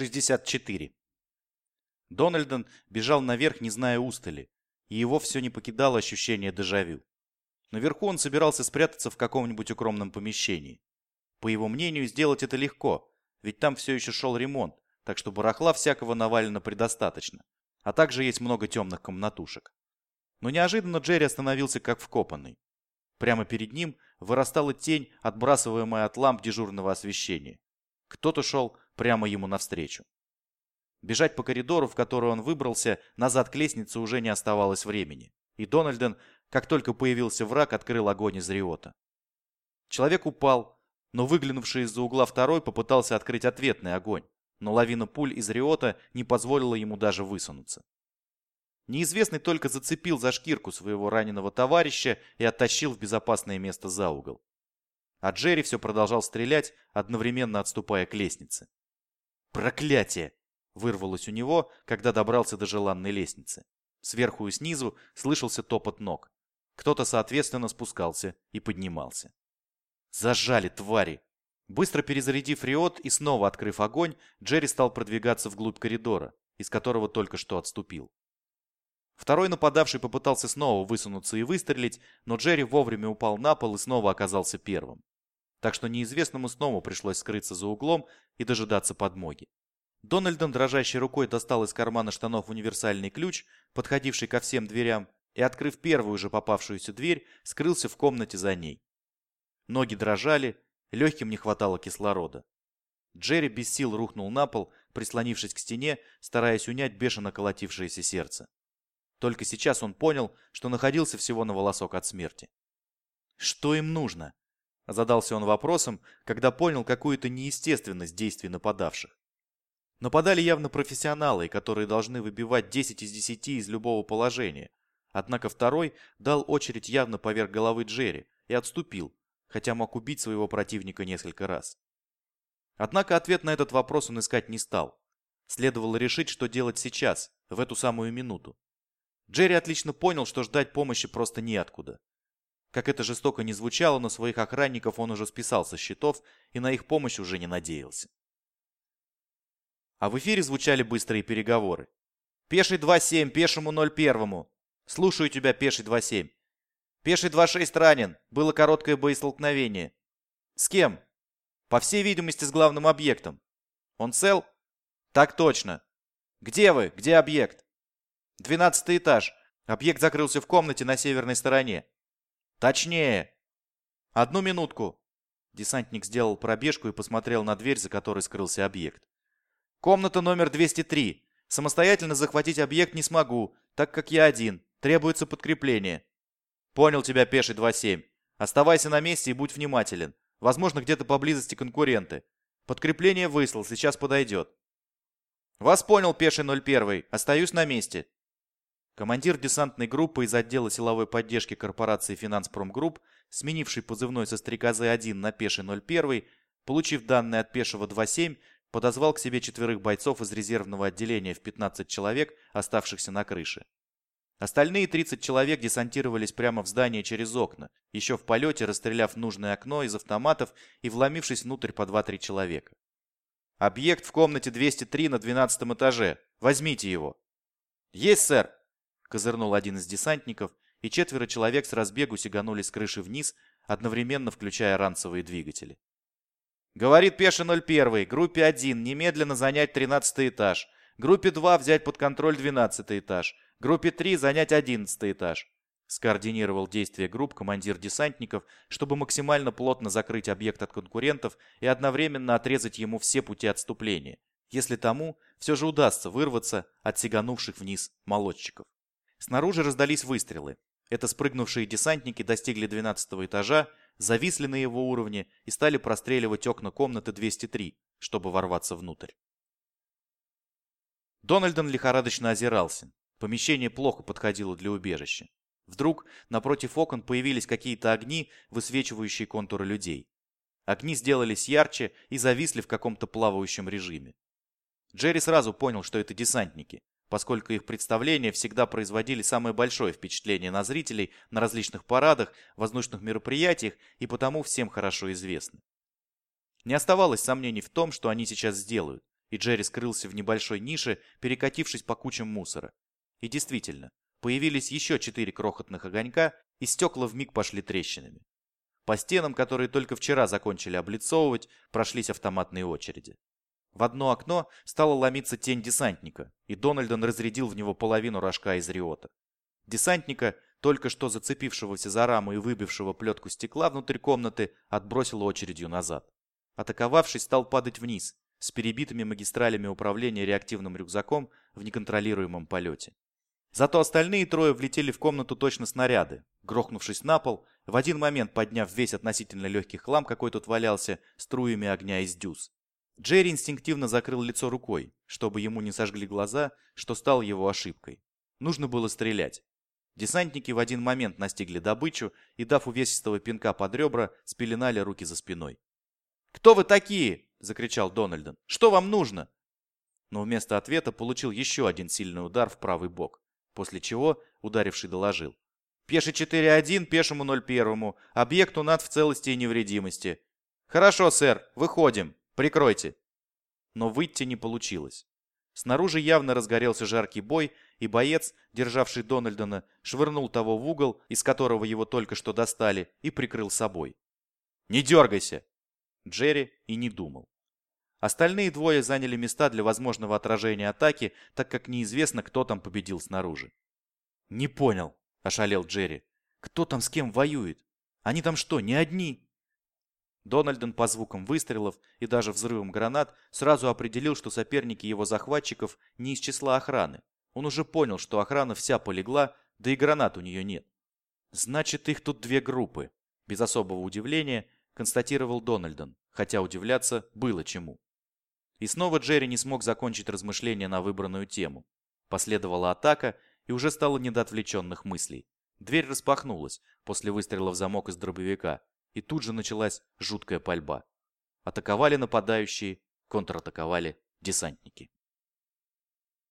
64. Дональдон бежал наверх, не зная устали, и его все не покидало ощущение дежавю. Наверху он собирался спрятаться в каком-нибудь укромном помещении. По его мнению, сделать это легко, ведь там все еще шел ремонт, так что барахла всякого навалено предостаточно, а также есть много темных комнатушек. Но неожиданно Джерри остановился как вкопанный. Прямо перед ним вырастала тень, отбрасываемая от ламп дежурного освещения. Кто-то шел прямо ему навстречу. Бежать по коридору, в который он выбрался, назад к лестнице уже не оставалось времени. И Дональден, как только появился враг, открыл огонь из риота. Человек упал, но выглянувший из-за угла второй попытался открыть ответный огонь, но лавина пуль из риота не позволила ему даже высунуться. Неизвестный только зацепил за шкирку своего раненого товарища и оттащил в безопасное место за угол. А Джерри все продолжал стрелять, одновременно отступая к лестнице. «Проклятие!» — вырвалось у него, когда добрался до желанной лестницы. Сверху и снизу слышался топот ног. Кто-то, соответственно, спускался и поднимался. «Зажали, твари!» Быстро перезарядив риот и снова открыв огонь, Джерри стал продвигаться вглубь коридора, из которого только что отступил. Второй нападавший попытался снова высунуться и выстрелить, но Джерри вовремя упал на пол и снова оказался первым так что неизвестному снова пришлось скрыться за углом и дожидаться подмоги. Дональдон дрожащей рукой достал из кармана штанов универсальный ключ, подходивший ко всем дверям, и, открыв первую же попавшуюся дверь, скрылся в комнате за ней. Ноги дрожали, легким не хватало кислорода. Джерри без сил рухнул на пол, прислонившись к стене, стараясь унять бешено колотившееся сердце. Только сейчас он понял, что находился всего на волосок от смерти. Что им нужно? Задался он вопросом, когда понял какую-то неестественность действий нападавших. Нападали явно профессионалы, которые должны выбивать 10 из 10 из любого положения. Однако второй дал очередь явно поверх головы Джерри и отступил, хотя мог убить своего противника несколько раз. Однако ответ на этот вопрос он искать не стал. Следовало решить, что делать сейчас, в эту самую минуту. Джерри отлично понял, что ждать помощи просто неоткуда. Как это жестоко не звучало, но своих охранников он уже списал со счетов и на их помощь уже не надеялся. А в эфире звучали быстрые переговоры. «Пеший 2-7, пешему 0-1. Слушаю тебя, пеший 2-7. Пеший 2-6 ранен. Было короткое боестолкновение. С кем? По всей видимости, с главным объектом. Он цел? Так точно. Где вы? Где объект? Двенадцатый этаж. Объект закрылся в комнате на северной стороне. «Точнее!» «Одну минутку!» Десантник сделал пробежку и посмотрел на дверь, за которой скрылся объект. «Комната номер 203. Самостоятельно захватить объект не смогу, так как я один. Требуется подкрепление». «Понял тебя, пеший 2-7. Оставайся на месте и будь внимателен. Возможно, где-то поблизости конкуренты. Подкрепление выслал, сейчас подойдет». «Вас понял, пеший 01. Остаюсь на месте». Командир десантной группы из отдела силовой поддержки корпорации «Финанспромгрупп», сменивший позывной со стрекозы-1 на пеший 01, получив данные от пешего 27, подозвал к себе четверых бойцов из резервного отделения в 15 человек, оставшихся на крыше. Остальные 30 человек десантировались прямо в здание через окна, еще в полете расстреляв нужное окно из автоматов и вломившись внутрь по 2-3 человека. «Объект в комнате 203 на 12 этаже. Возьмите его». «Есть, сэр!» Козырнул один из десантников, и четверо человек с разбегу сиганули с крыши вниз, одновременно включая ранцевые двигатели. «Говорит Пеша 01, группе 1 немедленно занять 13 этаж, группе 2 взять под контроль 12 этаж, группе 3 занять 11 этаж». Скоординировал действия групп командир десантников, чтобы максимально плотно закрыть объект от конкурентов и одновременно отрезать ему все пути отступления, если тому все же удастся вырваться от сиганувших вниз молодчиков. Снаружи раздались выстрелы. Это спрыгнувшие десантники достигли 12 этажа, зависли на его уровне и стали простреливать окна комнаты 203, чтобы ворваться внутрь. Дональдон лихорадочно озирался. Помещение плохо подходило для убежища. Вдруг напротив окон появились какие-то огни, высвечивающие контуры людей. Огни сделались ярче и зависли в каком-то плавающем режиме. Джерри сразу понял, что это десантники поскольку их представления всегда производили самое большое впечатление на зрителей на различных парадах, воздушных мероприятиях и потому всем хорошо известны. Не оставалось сомнений в том, что они сейчас сделают, и Джерри скрылся в небольшой нише, перекатившись по кучам мусора. И действительно, появились еще четыре крохотных огонька, и стекла вмиг пошли трещинами. По стенам, которые только вчера закончили облицовывать, прошлись автоматные очереди. В одно окно стала ломиться тень десантника, и Дональдон разрядил в него половину рожка из риота. Десантника, только что зацепившегося за раму и выбившего плетку стекла внутрь комнаты, отбросило очередью назад. Атаковавший стал падать вниз, с перебитыми магистралями управления реактивным рюкзаком в неконтролируемом полете. Зато остальные трое влетели в комнату точно снаряды, грохнувшись на пол, в один момент подняв весь относительно легкий хлам, какой тут валялся, струями огня из дюз. Джерри инстинктивно закрыл лицо рукой, чтобы ему не сожгли глаза, что стало его ошибкой. Нужно было стрелять. Десантники в один момент настигли добычу и, дав увесистого пинка под ребра, спеленали руки за спиной. «Кто вы такие?» – закричал Дональден. «Что вам нужно?» Но вместо ответа получил еще один сильный удар в правый бок, после чего ударивший доложил. «Пеший 4-1, пешему 0-1, объекту над в целости и невредимости». «Хорошо, сэр, выходим, прикройте». Но выйти не получилось. Снаружи явно разгорелся жаркий бой, и боец, державший Дональдона, швырнул того в угол, из которого его только что достали, и прикрыл собой. «Не дергайся!» Джерри и не думал. Остальные двое заняли места для возможного отражения атаки, так как неизвестно, кто там победил снаружи. «Не понял», – ошалел Джерри. «Кто там с кем воюет? Они там что, не одни?» Дональден по звукам выстрелов и даже взрывам гранат сразу определил, что соперники его захватчиков не из числа охраны. Он уже понял, что охрана вся полегла, да и гранат у нее нет. «Значит, их тут две группы», – без особого удивления констатировал Дональден, хотя удивляться было чему. И снова Джерри не смог закончить размышления на выбранную тему. Последовала атака, и уже стало не до отвлеченных мыслей. Дверь распахнулась после выстрела в замок из дробовика, и тут же началась жуткая пальба. Атаковали нападающие, контратаковали десантники.